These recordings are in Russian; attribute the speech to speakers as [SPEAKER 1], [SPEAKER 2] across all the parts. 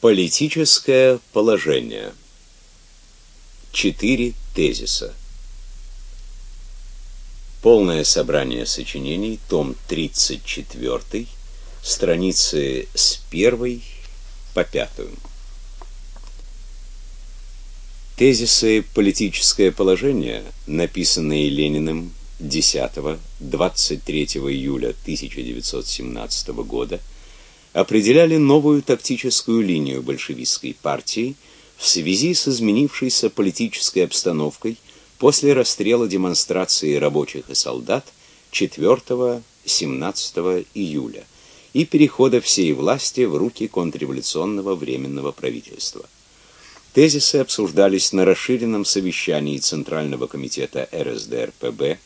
[SPEAKER 1] Политическое положение. Четыре тезиса. Полное собрание сочинений, том 34, страницы с 1 по 5. Тезисы «Политическое положение», написанные Лениным 10-23 июля 1917 года, определяли новую тактическую линию большевистской партии в связи с изменившейся политической обстановкой после расстрела демонстрации рабочих и солдат 4-17 июля и перехода всей власти в руки контрреволюционного временного правительства. Тезисы обсуждались на расширенном совещании Центрального комитета РСДРПб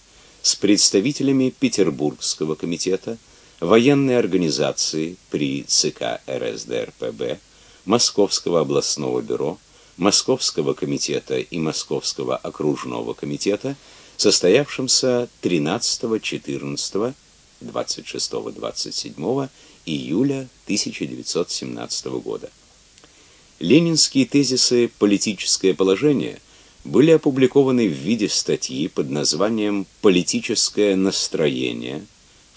[SPEAKER 1] с представителями Петербургского комитета, военной организации при ЦК РСДРПб, Московского областного бюро, Московского комитета и Московского окружного комитета, состоявшемся 13, 14, 26, 27 июля 1917 года. Ленинские тезисы «Политическое положение» были опубликованы в виде статьи под названием «Политическое настроение»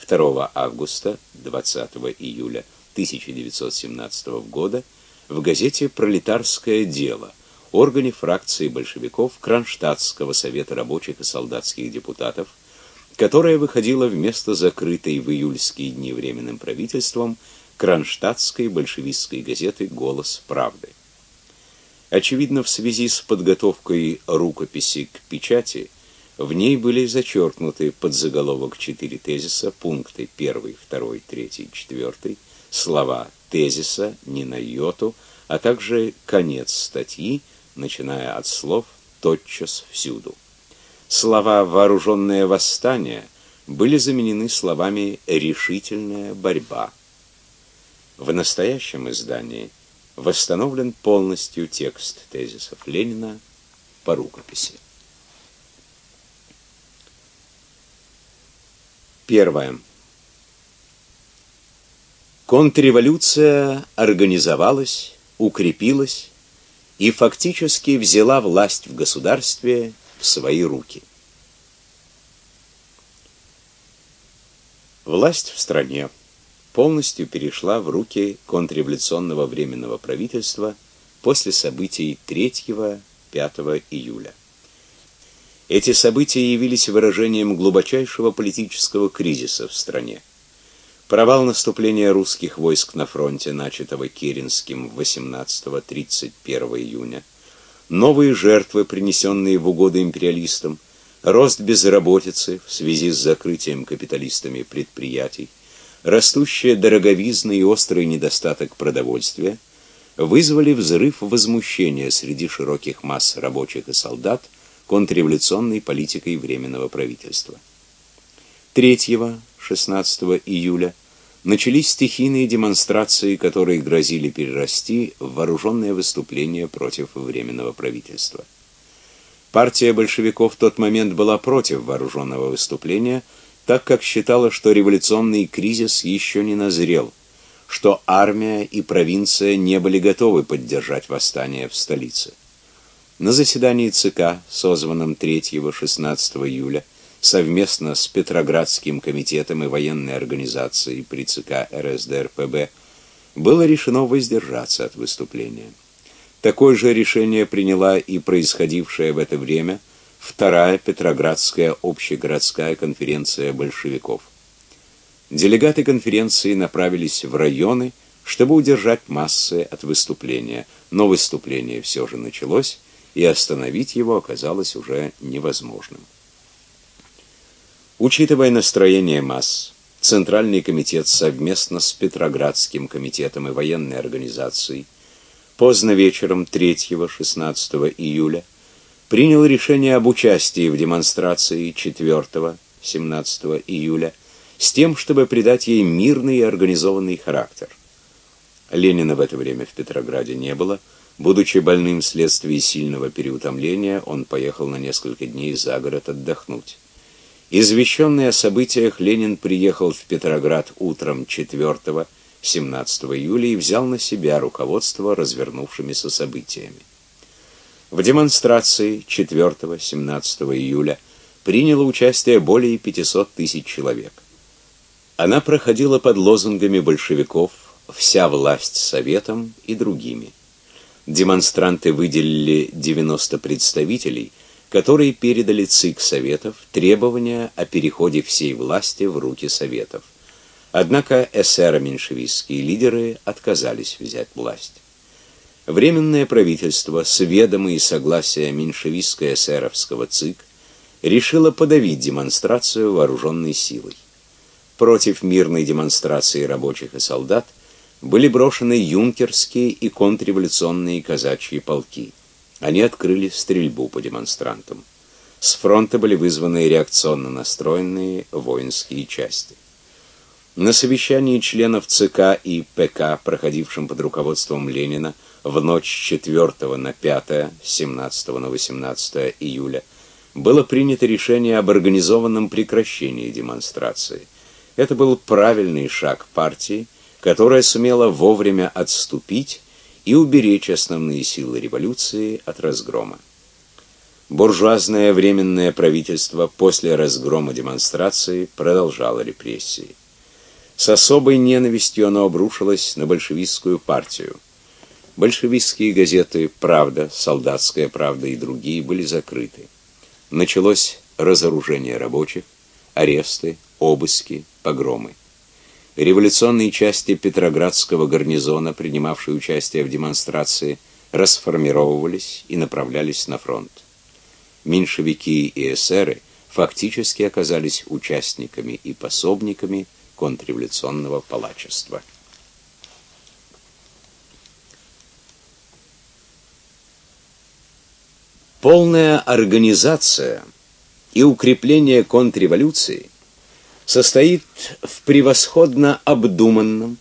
[SPEAKER 1] 2 августа 20 июля 1917 года в газете Пролетарское дело, органе фракции большевиков Кронштадтского совета рабочих и солдатских депутатов, которая выходила вместо закрытой в июльские дни временным правительством Кронштадтской большевистской газеты Голос правды. Очевидно, в связи с подготовкой рукописи к печати в ней были зачеркнуты под заголовок четыре тезиса, пункты 1, 2, 3, 4, слова тезиса ни на йоту, а также конец статьи, начиная от слов тотчас всюду. Слова вооруженное восстание были заменены словами решительная борьба. В настоящем издании восстановлен полностью текст тезисов Ленина по рукописи. Первое. Контрреволюция организовалась, укрепилась и фактически взяла власть в государстве в свои руки. Власть в стране полностью перешла в руки контрреволюционного временного правительства после событий 3-5 июля. Эти события явились выражением глубочайшего политического кризиса в стране. Провал наступления русских войск на фронте, начатого Керенским 18-31 июня, новые жертвы, принесенные в угоду империалистам, рост безработицы в связи с закрытием капиталистами предприятий, растущая дороговизна и острый недостаток продовольствия вызвали взрыв возмущения среди широких масс рабочих и солдат контрреволюционной политикой Временного правительства. 3-16 июля начались стихийные демонстрации, которые грозили перерасти в вооруженное выступление против Временного правительства. Партия большевиков в тот момент была против вооруженного выступления, так как считала, что революционный кризис еще не назрел, что армия и провинция не были готовы поддержать восстание в столице. На заседании ЦК, созванном 3-16 июля, совместно с Петроградским комитетом и военной организацией при ЦК РСДРПб, было решено воздержаться от выступления. Такое же решение приняла и происходившая в это время Вторая Петроградская общегородская конференция большевиков. Делегаты конференции направились в районы, чтобы удержать массы от выступления, но выступление все же началось, и остановить его оказалось уже невозможным. Учитывая настроение масс, Центральный комитет совместно с Петроградским комитетом и военной организацией поздно вечером 3-16 июля принял решение об участии в демонстрации 4-17 июля с тем, чтобы придать ей мирный и организованный характер. Ленина в это время в Петрограде не было, Будучи больным вследствие сильного переутомления, он поехал на несколько дней за город отдохнуть. Извещенный о событиях, Ленин приехал в Петроград утром 4-17 17 июля и взял на себя руководство развернувшимися событиями. В демонстрации 4-17 июля приняло участие более 500 тысяч человек. Она проходила под лозунгами большевиков «Вся власть советом» и другими. Демонстранты выделили 90 представителей, которые передали ЦИК Советов требования о переходе всей власти в руки Советов. Однако эсеро-меньшевистские лидеры отказались взять власть. Временное правительство с ведома и согласия меньшевистско-эсеровского ЦИК решило подавить демонстрацию вооруженной силой. Против мирной демонстрации рабочих и солдат были брошены юнкерские и контрреволюционные казачьи полки. Они открыли стрельбу по демонстрантам. С фронта были вызваны реакционно настроенные воинские части. На совещании членов ЦК и ПК, проходившем под руководством Ленина в ночь с 4 на 5, 17 на 18 июля, было принято решение об организованном прекращении демонстрации. Это был правильный шаг партии, которая сумела вовремя отступить и уберечь основные силы революции от разгрома. Буржуазное временное правительство после разгрома демонстрации продолжало репрессии. С особой ненавистью оно обрушилось на большевистскую партию. Большевистские газеты «Правда», «Солдатская правда» и другие были закрыты. Началось разоружение рабочих, аресты, обыски, погромы. Революционные части Петроградского гарнизона, принимавшие участие в демонстрации, расформировывались и направлялись на фронт. Меньшевики и эсеры фактически оказались участниками и пособниками контрреволюционного палачества. Полная организация и укрепление контрреволюции состоит в превосходно обдуманном,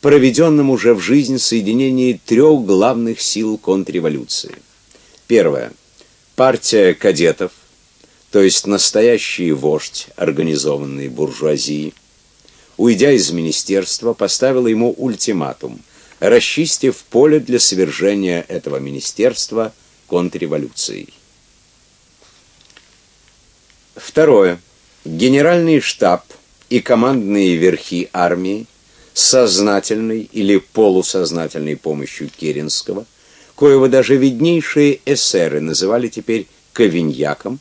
[SPEAKER 1] проведенном уже в жизнь соединении трех главных сил контрреволюции. Первое партия кадетов, то есть настоящий вождь организованной буржуазии, уйдя из министерства, поставила ему ультиматум, расчистив поле для свержения этого министерства контрреволюцией. Второе. Генеральный штаб и командные верхи армии сознательной или полусознательной помощью Керенского, коего даже виднейшие эсеры называли теперь ковиньяком,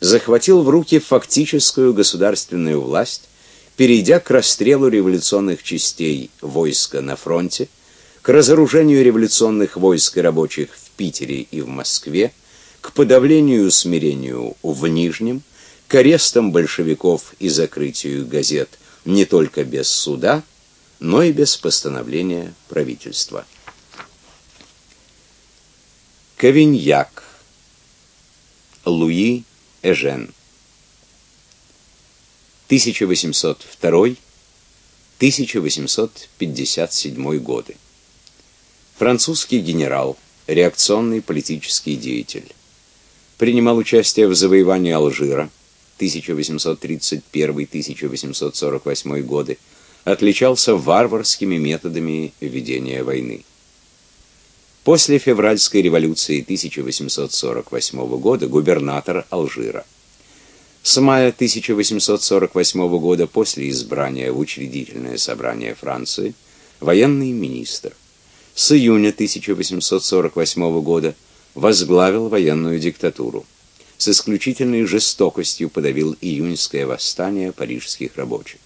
[SPEAKER 1] захватил в руки фактическую государственную власть перейдя к расстрелу революционных частей войска на фронте, к разоружению революционных войск и рабочих в Питере и в Москве, к подавлению и усмирению в Нижнем, к арестам большевиков и закрытию газет не только без суда, но и без постановления правительства. Кавиньяк Луи Эжен 1802-1857 годы. Французский генерал, реакционный политический деятель. Принимал участие в завоевании Алжира 1831-1848 годы. Отличался варварскими методами ведения войны. После февральской революции 1848 года губернатор Алжира с мая 1848 года после избрания в учредительное собрание Франции военный министр. С июня 1848 года возглавил военную диктатуру. С исключительной жестокостью подавил июньское восстание парижских рабочих.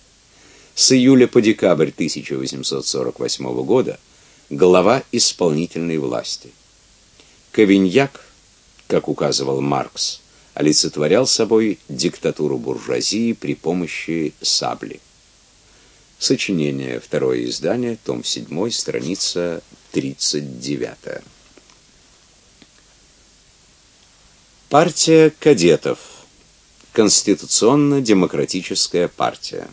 [SPEAKER 1] С июля по декабрь 1848 года глава исполнительной власти. Кавиньяк, как указывал Маркс, олицетворял собой диктатуру буржуазии при помощи сабли. Сочинение, второе издание, том 7, страница 39. Партия кадетов. Конституционно-демократическая партия.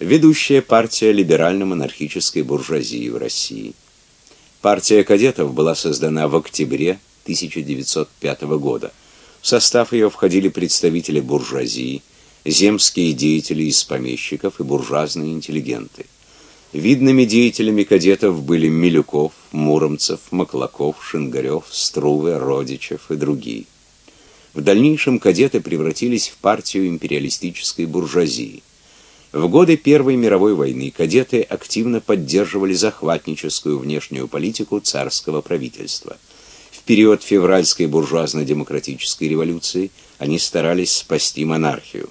[SPEAKER 1] Ведущая партия либерально-монархической буржуазии в России. Партия кадетов была создана в октябре 1905 года в состав ее входили представители буржуазии, земские деятели из помещиков и буржуазные интеллигенты. Видными деятелями кадетов были Милюков, Муромцев, Маклаков, Шингарев, Струве, Родичев и другие. В дальнейшем кадеты превратились в партию империалистической буржуазии. В годы Первой мировой войны кадеты активно поддерживали захватническую внешнюю политику царского правительства. В период февральской буржуазно-демократической революции они старались спасти монархию.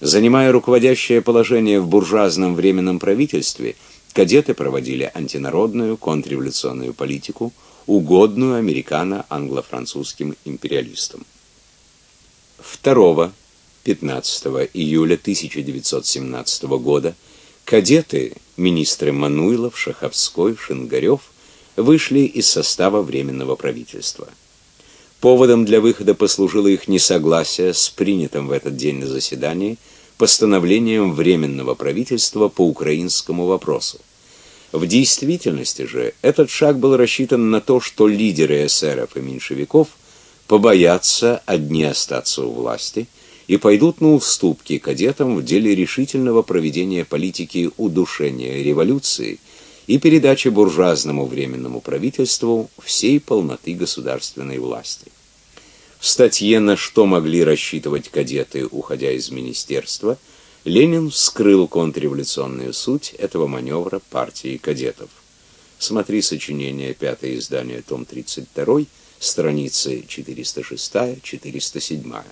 [SPEAKER 1] Занимая руководящее положение в буржуазном временном правительстве, кадеты проводили антинародную контрреволюционную политику, угодную американо-англо-французским империалистам. 2 15 июля 1917 года кадеты, министры Мануилов, Шаховской, Шингарев вышли из состава временного правительства. Поводом для выхода послужило их несогласие с принятым в этот день на заседании постановлением временного правительства по украинскому вопросу. В действительности же этот шаг был рассчитан на то, что лидеры эсеров и меньшевиков побоятся одни остаться у власти и пойдут на уступки кадетам в деле решительного проведения политики удушения революции и передачи буржуазному временному правительству всей полноты государственной власти. В статье «На что могли рассчитывать кадеты, уходя из министерства» Ленин вскрыл контрреволюционную суть этого маневра партии кадетов. Смотри сочинение, пятое издание, том 32, страницы 406-407.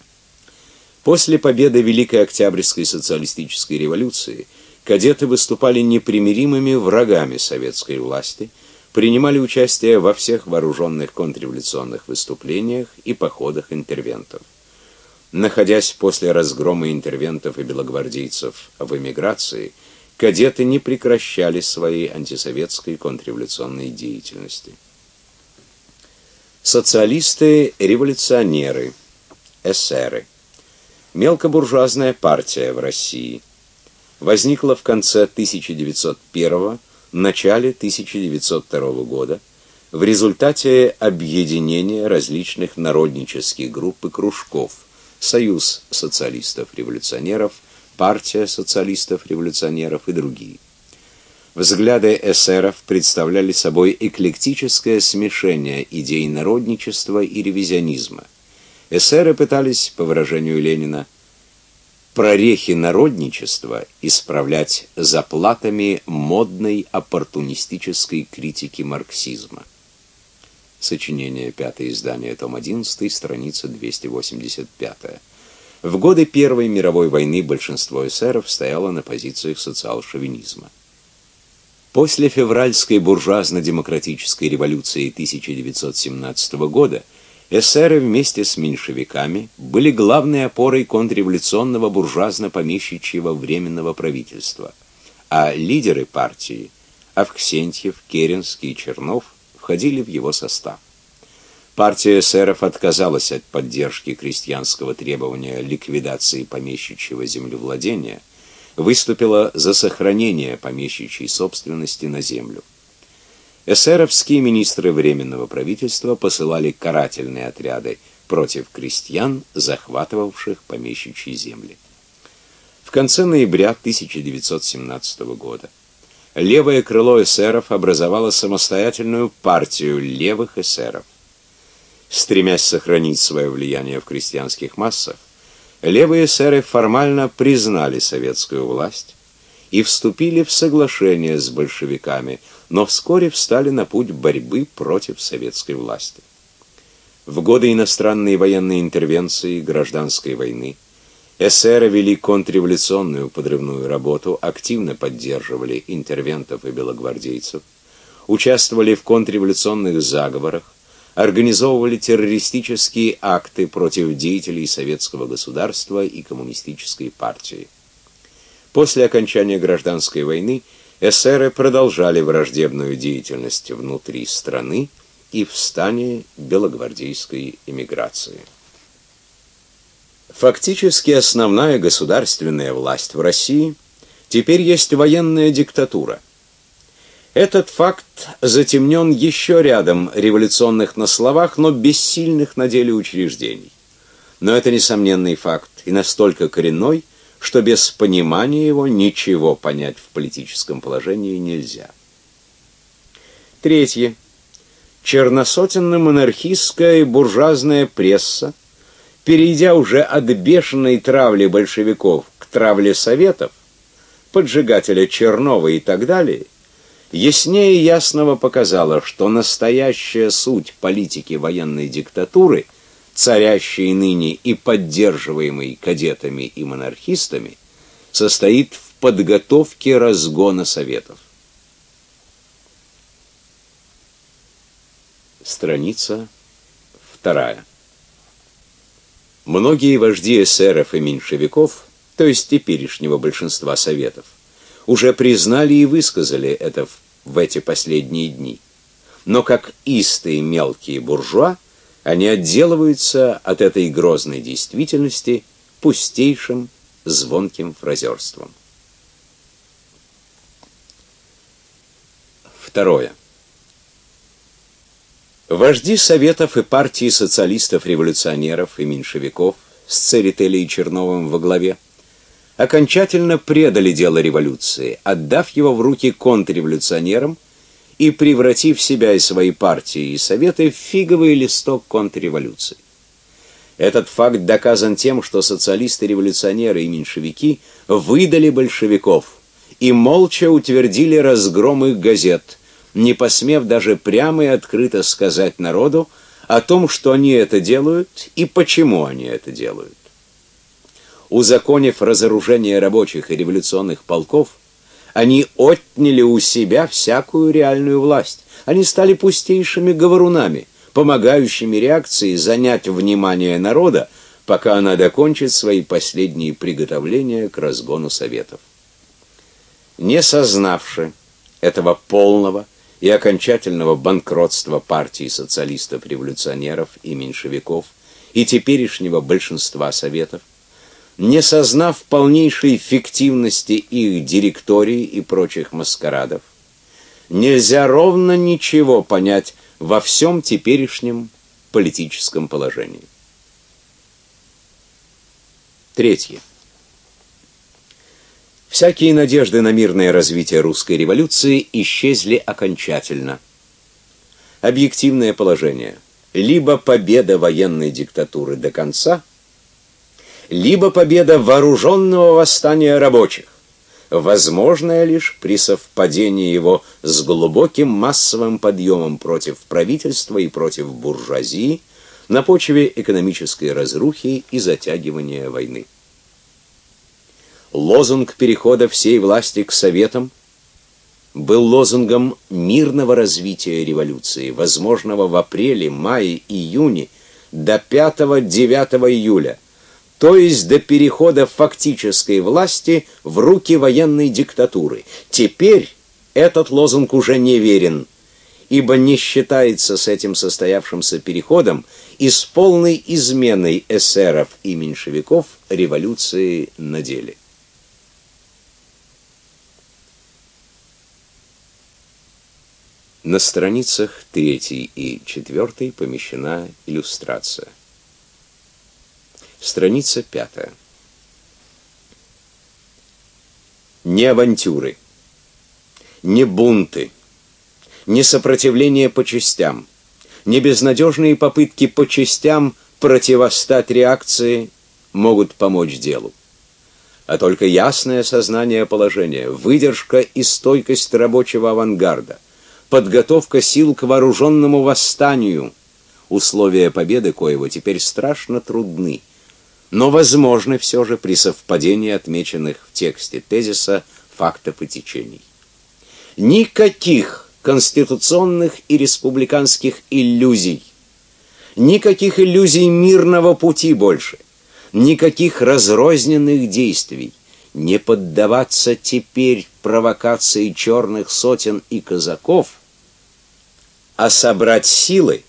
[SPEAKER 1] После победы Великой Октябрьской социалистической революции кадеты выступали непримиримыми врагами советской власти, принимали участие во всех вооруженных контрреволюционных выступлениях и походах интервентов. Находясь после разгрома интервентов и белогвардейцев в эмиграции, кадеты не прекращали своей антисоветской контрреволюционной деятельности. Социалисты-революционеры, эсеры – Мелкобуржуазная партия в России. Возникла в конце 1901 начале 1902 года в результате объединения различных народнических групп и кружков: Союз социалистов-революционеров, Партия социалистов-революционеров и другие. Взгляды эсеров представляли собой эклектическое смешение идей народничества и ревизионизма эсеры пытались, по выражению Ленина, прорехи народничества исправлять заплатами модной оппортунистической критики марксизма. Сочинение, пятое издание, том 11, страница 285. В годы Первой мировой войны большинство эсеров стояло на позициях социал-шовинизма. После февральской буржуазно-демократической революции 1917 года эсеры вместе с меньшевиками были главной опорой контрреволюционного буржуазно-помещичьего временного правительства, а лидеры партии Авксентьев, Керенский и Чернов входили в его состав. Партия эсеров отказалась от поддержки крестьянского требования ликвидации помещичьего землевладения, выступила за сохранение помещичьей собственности на землю. Эсеровские министры временного правительства посылали карательные отряды против крестьян, захватывавших помещичьи земли. В конце ноября 1917 года левое крыло эсеров образовало самостоятельную партию левых эсеров. Стремясь сохранить свое влияние в крестьянских массах, левые эсеры формально признали советскую власть и вступили в соглашение с большевиками – но вскоре встали на путь борьбы против советской власти. В годы иностранной военной интервенции и гражданской войны эсеры вели контрреволюционную подрывную работу, активно поддерживали интервентов и белогвардейцев, участвовали в контрреволюционных заговорах, организовывали террористические акты против деятелей советского государства и коммунистической партии. После окончания гражданской войны эсеры продолжали враждебную деятельность внутри страны и в стане белогвардейской эмиграции. Фактически основная государственная власть в России теперь есть военная диктатура. Этот факт затемнен еще рядом революционных на словах, но бессильных на деле учреждений. Но это несомненный факт и настолько коренной, что без понимания его ничего понять в политическом положении нельзя. Третье. Черносотенно-монархистская и буржуазная пресса, перейдя уже от бешеной травли большевиков к травле советов, поджигателя Чернова и так далее, яснее ясного показала, что настоящая суть политики военной диктатуры, царящей ныне и поддерживаемой кадетами и монархистами, состоит в подготовке разгона советов. Страница вторая. Многие вожди эсеров и меньшевиков, то есть теперешнего большинства советов, уже признали и высказали это в, в эти последние дни. Но как истые мелкие буржуа, они отделываются от этой грозной действительности пустейшим звонким фразерством. Второе. Вожди советов и партии социалистов-революционеров и меньшевиков с Церетели и Черновым во главе окончательно предали дело революции, отдав его в руки контрреволюционерам и превратив себя и свои партии и советы в фиговый листок контрреволюции. Этот факт доказан тем, что социалисты-революционеры и меньшевики выдали большевиков и молча утвердили разгром их газет, не посмев даже прямо и открыто сказать народу о том, что они это делают и почему они это делают. Узаконив разоружение рабочих и революционных полков, они отняли у себя всякую реальную власть. Они стали пустейшими говорунами, помогающими реакции занять внимание народа, пока она докончит свои последние приготовления к разгону советов. Не сознавши этого полного и окончательного банкротства партии социалистов-революционеров и меньшевиков и теперешнего большинства советов, не сознав полнейшей фиктивности их директорий и прочих маскарадов, нельзя ровно ничего понять во всем теперешнем политическом положении. Третье. Всякие надежды на мирное развитие русской революции исчезли окончательно. Объективное положение: либо победа военной диктатуры до конца, либо победа вооруженного восстания рабочих, возможная лишь при совпадении его с глубоким массовым подъемом против правительства и против буржуазии на почве экономической разрухи и затягивания войны. Лозунг перехода всей власти к советам был лозунгом мирного развития революции, возможного в апреле, мае, июне до 5-9 июля, то есть до перехода фактической власти в руки военной диктатуры. Теперь этот лозунг уже не верен, ибо не считается с этим состоявшимся переходом и с полной изменой эсеров и меньшевиков революции на деле. На страницах 3 и 4 помещена иллюстрация. Страница 5. Не авантюры, не бунты, не сопротивление по частям, не безнадежные попытки по частям противостать реакции могут помочь делу а только ясное сознание положения, выдержка и стойкость рабочего авангарда, подготовка сил к вооруженному восстанию. Условия победы коего теперь страшно трудны, но возможны все же при совпадении отмеченных в тексте тезиса фактов и течений. Никаких конституционных и республиканских иллюзий, никаких иллюзий мирного пути больше, никаких разрозненных действий, не поддаваться теперь провокации черных сотен и казаков, а собрать силы,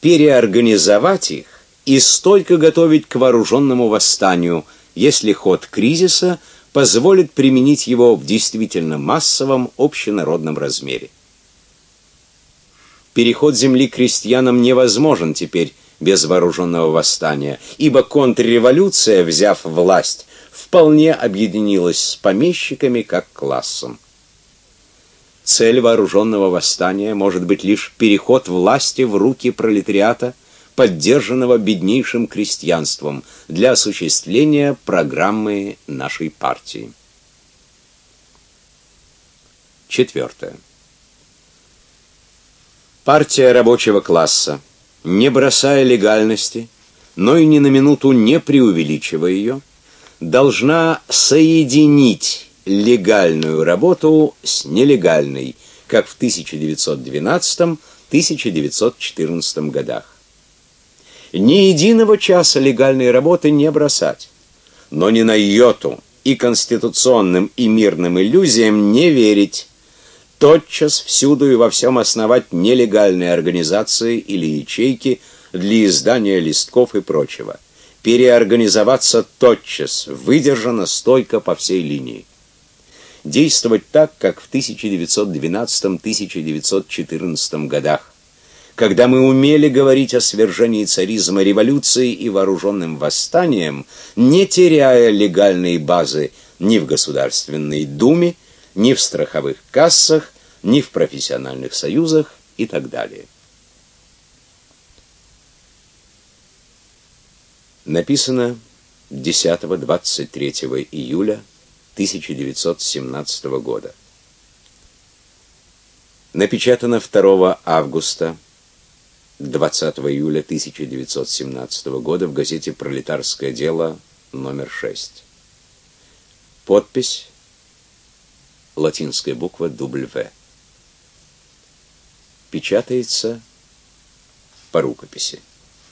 [SPEAKER 1] переорганизовать их и столько готовить к вооруженному восстанию, если ход кризиса позволит применить его в действительно массовом общенародном размере. Переход земли крестьянам невозможен теперь без вооруженного восстания, ибо контрреволюция, взяв власть, вполне объединилась с помещиками как классом. Цель вооруженного восстания может быть лишь переход власти в руки пролетариата, поддержанного беднейшим крестьянством для осуществления программы нашей партии. Четвертое. Партия рабочего класса, не бросая легальности, но и ни на минуту не преувеличивая ее, должна соединить легальную работу с нелегальной, как в 1912-1914 годах. Ни единого часа легальной работы не бросать, но ни на йоту и конституционным и мирным иллюзиям не верить. Тотчас всюду и во всем основать нелегальные организации или ячейки для издания листков и прочего. Переорганизоваться тотчас, выдержано стойко по всей линии. Действовать так, как в 1912-1914 годах когда мы умели говорить о свержении царизма революцией и вооруженным восстанием, не теряя легальной базы ни в Государственной Думе, ни в страховых кассах, ни в профессиональных союзах и так далее. Написано 10-23 июля 1917 года. Напечатано 2 августа 20 июля 1917 года в газете Пролетарское дело номер 6. Подпись латинская буква W. Печатается по рукописи.